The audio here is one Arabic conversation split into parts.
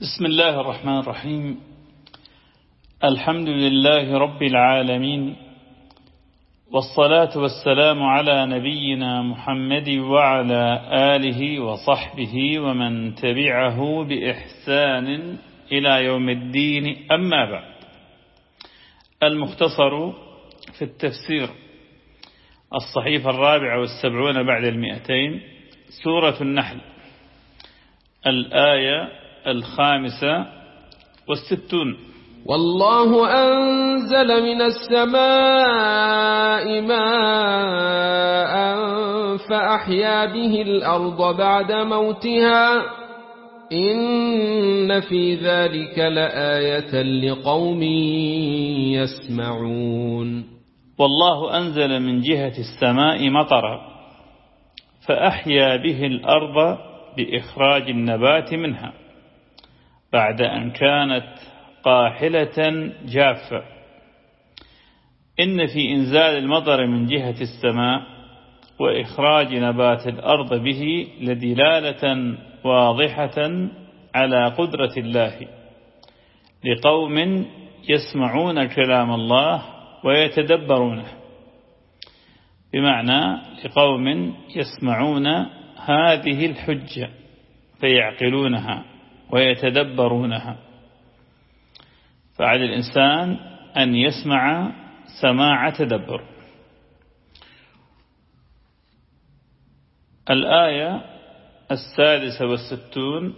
بسم الله الرحمن الرحيم. الحمد لله رب العالمين والصلاة والسلام على نبينا محمد وعلى آله وصحبه ومن تبعه بإحسان إلى يوم الدين. أما بعد المختصر في التفسير الصحيفة الرابعة والسبعون بعد المئتين سورة النحل الآية الخامسة والستون. والله أنزل من السماء ماء فأحيا به الأرض بعد موتها. إن في ذلك لآية لقوم يسمعون. والله أنزل من جهة السماء مطرا فأحيا به الأرض بإخراج النبات منها. بعد أن كانت قاحلة جافة. إن في إنزال المطر من جهة السماء وإخراج نبات الأرض به لدلالة واضحة على قدرة الله. لقوم يسمعون كلام الله ويتدبرونه. بمعنى لقوم يسمعون هذه الحجة فيعقلونها. ويتدبرونها. فعلى الإنسان أن يسمع سماع تدبر. الآية السادسة والستون.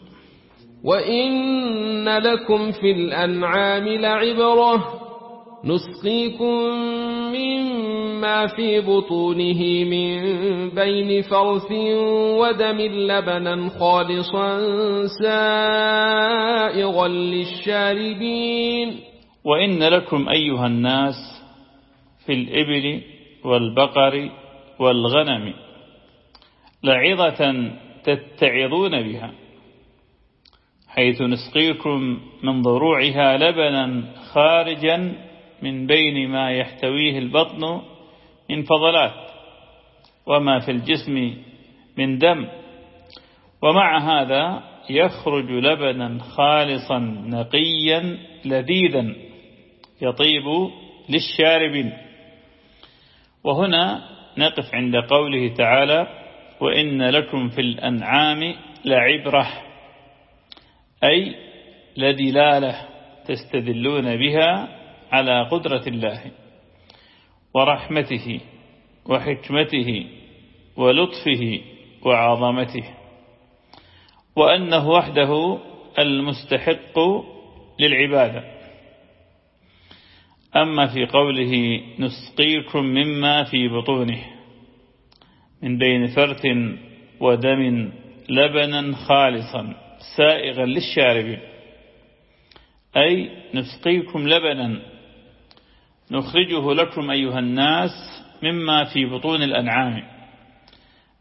وإن لكم في الأنعام لعبرة. نسقيكم مما في بطونه من بين فرث ودم لبنا خالصا سائغا للشاربين. وإن لكم أيها الناس في الإبل والبقر والغنم لعظة تتعظون بها حيث نسقيكم من ضروعها لبنا خارجا من بين ما يحتويه البطن من فضلات وما في الجسم من دم ومع هذا يخرج لبنا خالصا نقيا لذيذا يطيب للشاربين وهنا نقف عند قوله تعالى وإن لكم في الأنعام لعبرة أي لدلالة تستدلون بها على قدرة الله ورحمته وحكمته ولطفه وعظمته وأنه وحده المستحق للعبادة. أما في قوله نسقيكم مما في بطونه من بين فرث ودم لبنا خالصا سائغا للشاربين أي نسقيكم لبنا نخرجه لكم أيها الناس مما في بطون الأنعام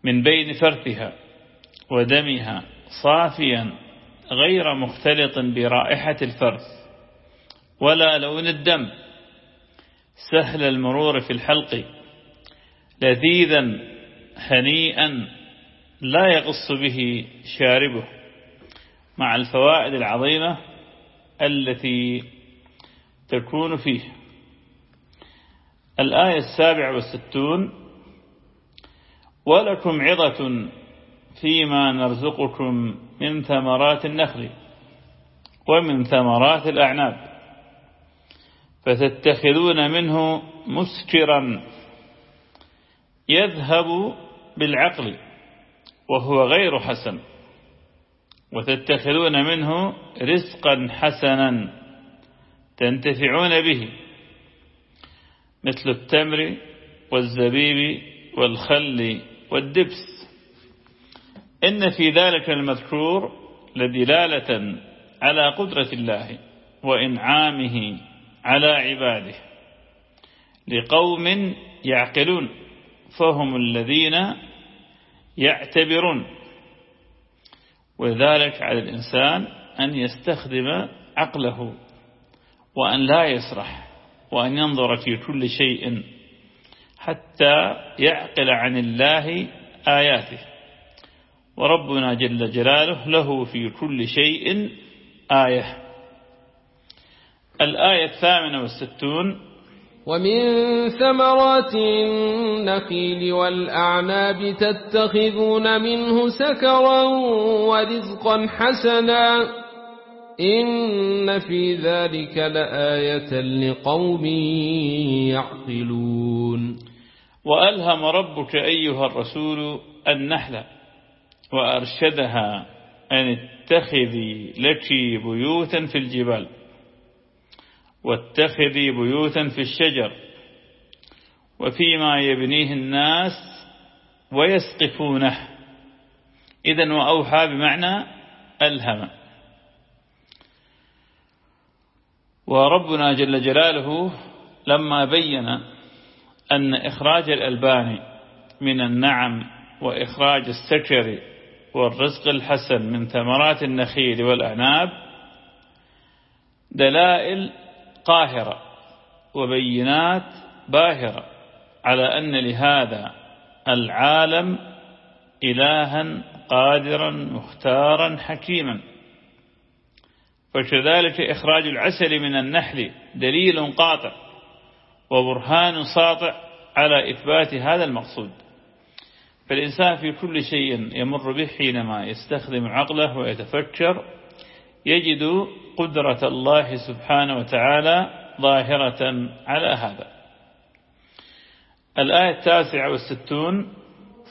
من بين فرثها ودمها صافيا غير مختلط برائحة الفرث ولا لون الدم سهل المرور في الحلق لذيذا هنيئا لا يغص به شاربه مع الفوائد العظيمة التي تكون فيه الآية السابعة والستون ولكم عظة فيما نرزقكم من ثمرات النخل ومن ثمرات الأعناب فتتخذون منه مسكرا يذهب بالعقل وهو غير حسن وتتخذون منه رزقا حسنا تنتفعون به. مثل التمر والزبيب والخل والدبس. إن في ذلك المذكور لدلالة على قدرة الله وإنعامه على عباده. لقوم يعقلون فهم الذين يعتبرون. وذلك على الإنسان أن يستخدم عقله وأن لا يسرح. وأن ينظر في كل شيء حتى يعقل عن الله آياته. وربنا جل جلاله له في كل شيء آية. الآية الثامنة والستون. ومن ثمرات النخيل والأعناب تتخذون منه سكرا ورزقا حسنا. إن في ذلك لآية لقوم يعقلون وألهم ربك أيها الرسول النحل وأرشدها أن اتخذي لك بيوتا في الجبال واتخذي بيوتا في الشجر وفيما يبنيه الناس ويسقفونه إذا وأوحى بمعنى ألهم وربنا جل جلاله لما بين أن إخراج الألبان من النعم وإخراج السكر والرزق الحسن من ثمرات النخيل والأعناب دلائل قاهرة وبينات باهرة على أن لهذا العالم إلها قادرا مختارا حكيما. فكذلك إخراج العسل من النحل دليل قاطع وبرهان ساطع على إثبات هذا المقصود. فالإنسان في كل شيء يمر به حينما يستخدم عقله ويتفكر يجد قدرة الله سبحانه وتعالى ظاهرة على هذا. الآية التاسعة والستون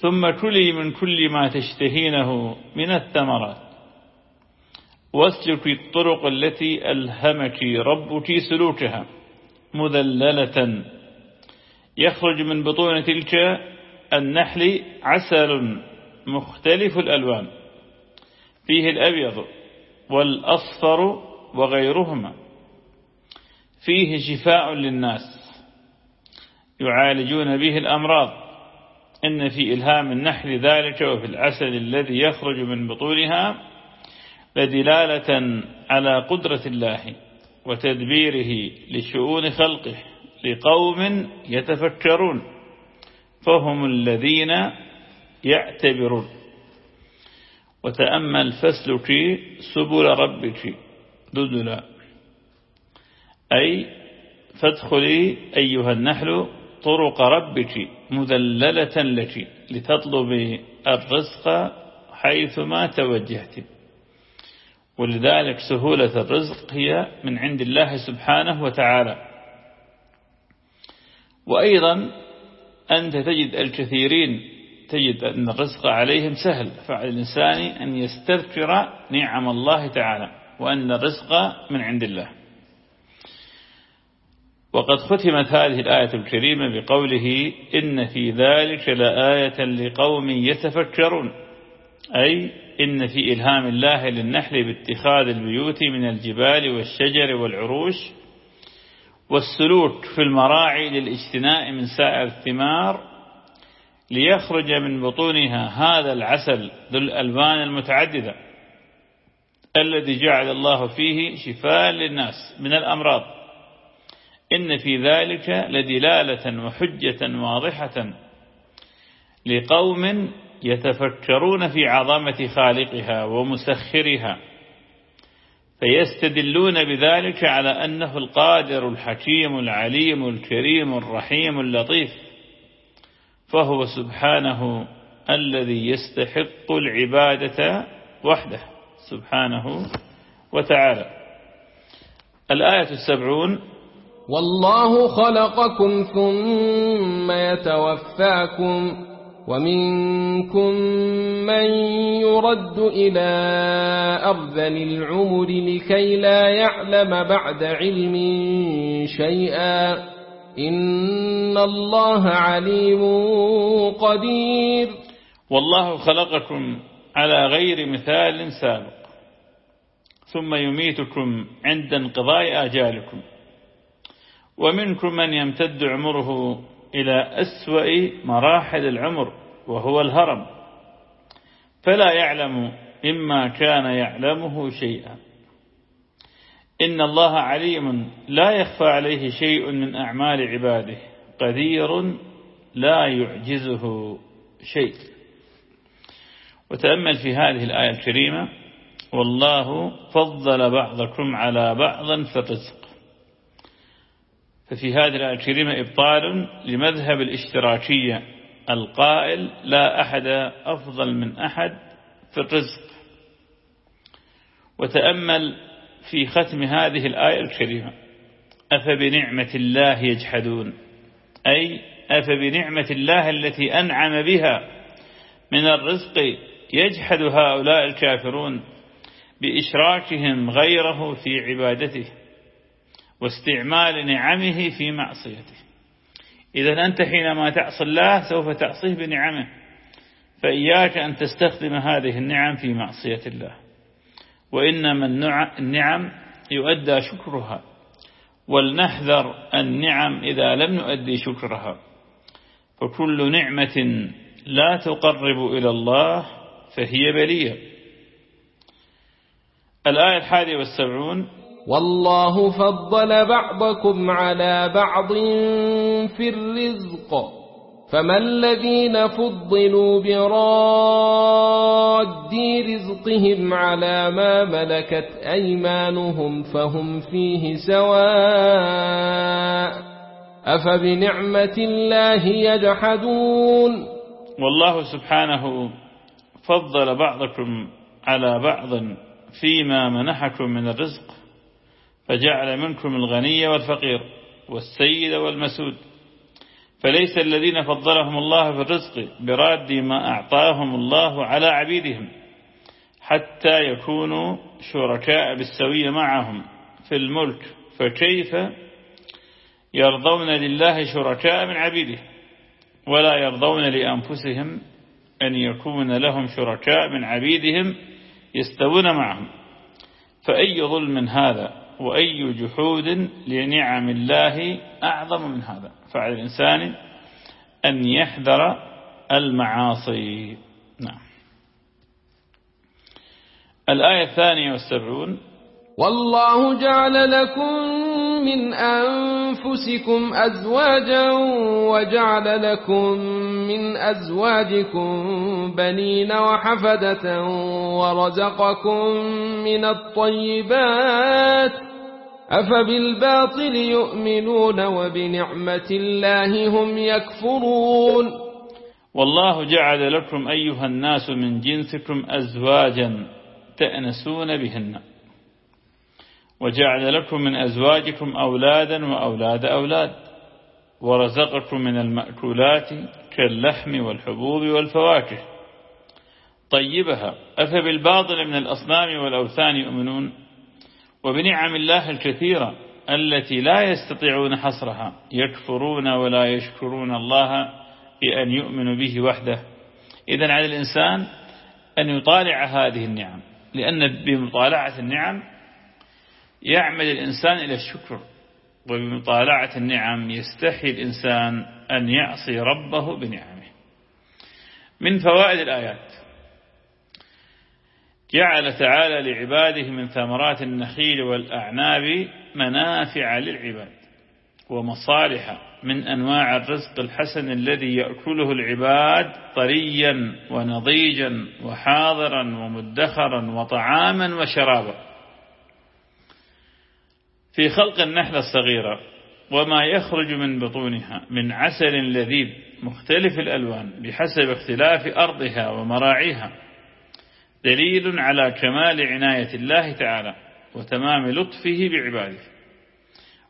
ثم كلي من كل ما تشتهينه من الثمرات. واسلكي الطرق التي ألهمك ربك سلوكها مذللة. يخرج من بطون تلك النحل عسل مختلف الألوان فيه الأبيض والأصفر وغيرهما فيه شفاء للناس يعالجون به الأمراض. إن في إلهام النحل ذلك وفي العسل الذي يخرج من بطونها لدلالة على قدرة الله وتدبيره لشؤون خلقه لقوم يتفكرون فهم الذين يعتبرون. وتأمل فسلك سبل ربك ددلا. أي فادخلي أيها النحل طرق ربك مذللة لك لتطلبي الرزق حيثما توجهت. ولذلك سهولة الرزق هي من عند الله سبحانه وتعالى. وأيضا أنت تجد الكثيرين تجد أن الرزق عليهم سهل. فعلى الإنسان أن يستذكر نعم الله تعالى وأن الرزق من عند الله. وقد ختمت هذه الآية الكريمة بقوله إن في ذلك لآية لقوم يتفكرون. أي إن في إلهام الله للنحل باتخاذ البيوت من الجبال والشجر والعروش والسلوك في المراعي للاجتناء من سائر الثمار ليخرج من بطونها هذا العسل ذو الألوان المتعددة الذي جعل الله فيه شفاء للناس من الأمراض. إن في ذلك لدلالة وحجة واضحة لقوم يتفكرون في عظمة خالقها ومسخرها فيستدلون بذلك على أنه القادر الحكيم العليم الكريم الرحيم اللطيف فهو سبحانه الذي يستحق العبادة وحده سبحانه وتعالى. الآية السبعون والله خلقكم ثم يتوفاكم ومنكم من يرد إلى أرذل العمر لكي لا يعلم بعد علم شيئا إن الله عليم قدير. والله خلقكم على غير مثال سابق ثم يميتكم عند انقضاء آجالكم. ومنكم من يمتد عمره إلى أسوأ مراحل العمر وهو الهرم. فلا يعلم مما كان يعلمه شيئا. إن الله عليم لا يخفى عليه شيء من أعمال عباده. قدير لا يعجزه شيء. وتأمل في هذه الآية الكريمة والله فضل بعضكم على بعض في الرزق ففي هذه الآية الكريمة إبطال لمذهب الاشتراكية القائل لا أحد أفضل من أحد في الرزق. وتأمل في ختم هذه الآية الكريمة أفبنعمة الله يجحدون؟ أي أفبنعمة الله التي أنعم بها من الرزق يجحد هؤلاء الكافرون بإشراكهم غيره في عبادته؟ واستعمال نعمه في معصيته. إذا أنت حينما تعصي الله سوف تعصيه بنعمه. فإياك أن تستخدم هذه النعم في معصية الله. وإنما النعم يؤدى شكرها. ولنحذر النعم إذا لم نؤدي شكرها. فكل نعمة لا تقرب إلى الله فهي بلية. الآية الحادية والسبعون والله فضل بعضكم على بعض في الرزق. فما الذين فضلوا براد رزقهم على ما ملكت أيمانهم فهم فيه سواء. أفبنعمة الله يجحدون؟ والله سبحانه فضل بعضكم على بعض فيما منحكم من الرزق. فجعل منكم الغني والفقير والسيد والمسود. فليس الذين فضلهم الله في الرزق براد ما أعطاهم الله على عبيدهم حتى يكونوا شركاء بالسوية معهم في الملك. فكيف يرضون لله شركاء من عبيده ولا يرضون لأنفسهم أن يكون لهم شركاء من عبيدهم يستوون معهم. فأي ظلم هذا؟ وأي جحود لنعم الله أعظم من هذا. فعلى الإنسان أن يحذر المعاصي. نعم. الآية الثانية والسبعون. والله جعل لكم من أنفسكم أزواجا وجعل لكم من أزواجكم بنين وحفدة ورزقكم من الطيبات أفبالباطل يؤمنون وبنعمة الله هم يكفرون؟ والله جعل لكم أيها الناس من جنسكم أزواجا تأنسون بهن. وجعل لكم من أزواجكم أولادا وأولاد أولاد. ورزقكم من المأكولات كاللحم والحبوب والفواكه. طيبها. أفبالباطل من الأصنام والأوثان يؤمنون؟ وبنعم الله الكثيرة التي لا يستطيعون حصرها يكفرون ولا يشكرون الله بأن يؤمنوا به وحده. إذا على الإنسان أن يطالع هذه النعم لأن بمطالعة النعم يعمل الإنسان إلى الشكر وبمطالعة النعم يستحي الإنسان أن يعصي ربه بنعمه. من فوائد الآيات جعل تعالى لعباده من ثمرات النخيل والأعناب منافع للعباد ومصالح من أنواع الرزق الحسن الذي يأكله العباد طريا ونضيجا وحاضرا ومدخرا وطعاما وشرابا. في خلق النحلة الصغيرة وما يخرج من بطونها من عسل لذيذ مختلف الألوان بحسب اختلاف أرضها ومراعيها. دليل على كمال عناية الله تعالى وتمام لطفه بعباده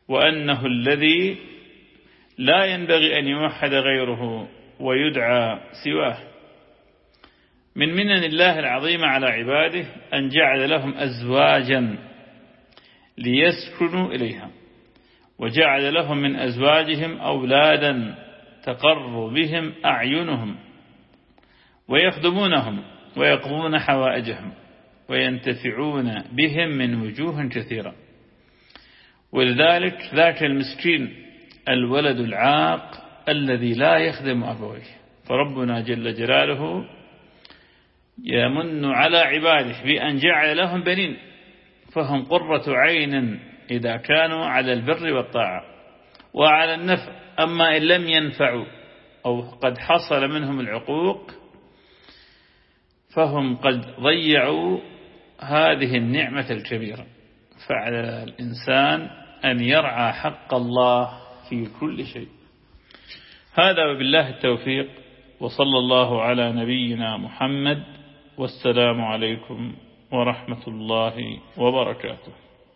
وأنه الذي لا ينبغي أن يوحد غيره ويدعى سواه. من منن الله العظيم على عباده أن جعل لهم أزواجا ليسكنوا إليها وجعل لهم من أزواجهم أولادا تقر بهم أعينهم ويخدمونهم. ويقضون حوائجهم وينتفعون بهم من وجوه كثيرة. ولذلك ذاك المسكين الولد العاق الذي لا يخدم أبويه. فربنا جل جلاله يمن على عباده بأن جعل لهم بنين فهم قرة عين إذا كانوا على البر والطاعة وعلى النفع أما إن لم ينفعوا أو قد حصل منهم العقوق فهم قد ضيعوا هذه النعمة الكبيرة. فعلى الإنسان أن يرعى حق الله في كل شيء. هذا وبالله التوفيق وصلى الله على نبينا محمد والسلام عليكم ورحمة الله وبركاته.